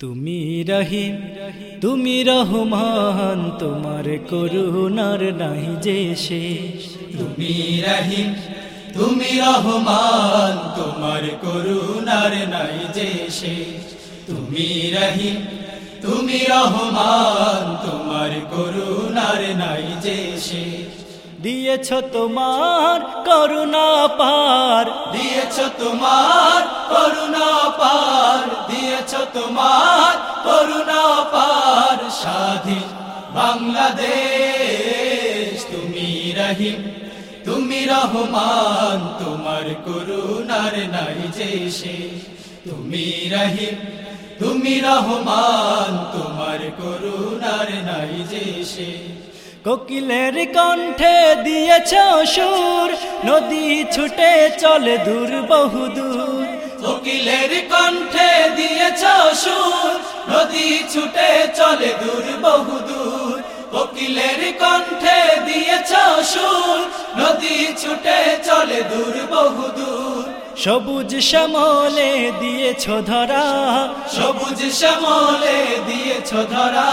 তুমি রহিম, তুমি রহমান, তোমার করুণার নাই যে শেষ। তুমি রহিম, তুমি রহমান, তোমার করুণার নাই যে শেষ। তুমি রহিম, তুমি রহমান, তোমার করুণার নাই যে শেষ। দিয়েছ তোমার করুণা পার। দিয়েছ তোমার করুণা পার। দিয়েছ তোমার করুণা পার। স্বাধীন বাংলাদেশ, তুমি রহিম, তুমি রহমান, তোমার করুণার নাই যে তুমি রহিম, তুমি রহমান, তোমার করুণার নাই যে কোকিলের কণ্ঠে দিয়েছ সুর, নদী ছুটে চলে দূর বহুদূর কোকিলের কণ্ঠে দিয়েছ সুর, নদী ছুটে চলে দূর বহুদূর কোকিলের কণ্ঠে দিয়েছ সুর, নদী ছুটে চলে দূর বহুদূর সবুজ শ্যামলে দিয়েছ ধরা। সবুজ শ্যামলে দিয়েছ ধরা।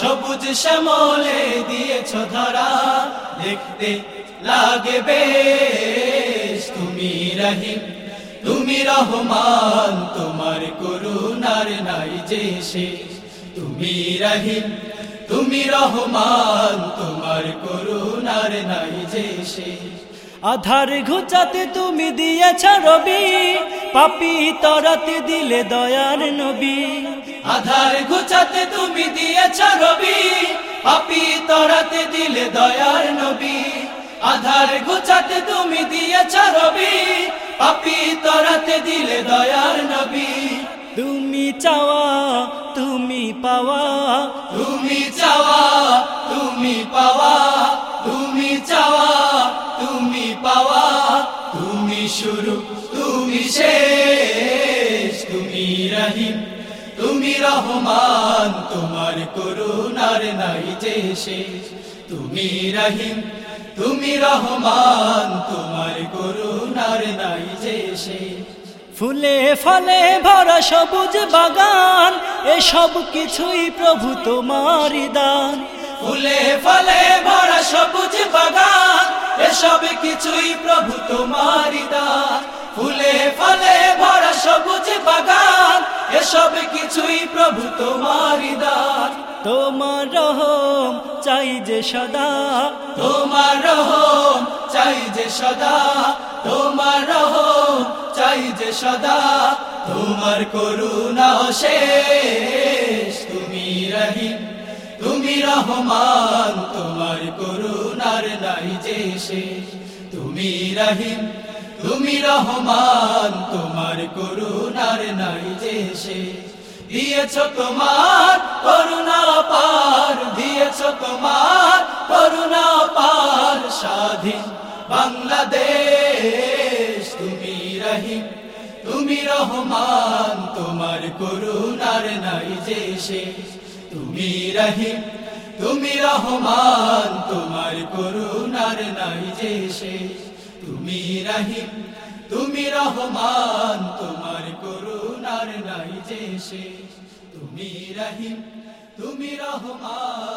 সবুজ শ্যামলে দিয়েছ ধরা। দেখতে লাগে বেশ, তুমি রহিম, তুমি রহমান, তোমার করুণার নাই যে তুমি রহিম, তুমি রহমান, তোমার করুণার নাই যে শেষ। আধার ঘুচাতে তুমি দিয়েছ রবি পাপি তরাতে দিলে দয়ার নবী। আধার ঘুচাতে তুমি দিয়েছ রবি পাপি তরাতে দিলে দয়ার নবী। আধার ঘুচাতে তুমি দিয়েছ রবি পাপি তরাতে দিলে দয়ার নবী। তুমি চাওয়া তুমি পাওয়া। তুমি চাওয়া তুমি পাওয়া। শুরু। তুমি শেষ, তুমি রহিম, তুমি রহমান, তোমার করুণার নাই যে শেষ। তুমি রহিম, তুমি রহমান, তোমার করুণার নাই যে শেষ। ফুলে ফলে ভরা সবুজ বাগান, এসব কিছুই প্রভু তোমারই দান। ফুলে ফলে ভরা সবুজ বাগান এসব কিছুই প্রভু তোমারি দান ফুলে ফলে ভরা সবুজ বাগান এসব কিছুই প্রভু তোমারি দান তোমার রহম চাই যে সদা। তোমার রহম চাই যে সদা। তোমার রহম চাই যে সদা। তোমার করুণা শেষ তুমি রহিম। তুমি রহমান, তোমার করুণার নাই যে শেষ। তুমি রহিম, তুমি রহমান, তোমার করুণার নাই যে শেষ। দিয়েছ তোমার করুণা পার, দিয়েছ তোমার করুণা পার, স্বাধীন বাংলাদেশ। তুমি রহিম, তুমি রহমান, তোমার করুণার নাই যে শেষ। তুমি রহিম, তুমি রহমান, তোমার করুণার নাই যে শেষ। তুমি রহিম, তুমি রহমান, তোমার করুণার নাই যে শেষ। তুমি রহিম, তুমি রহমান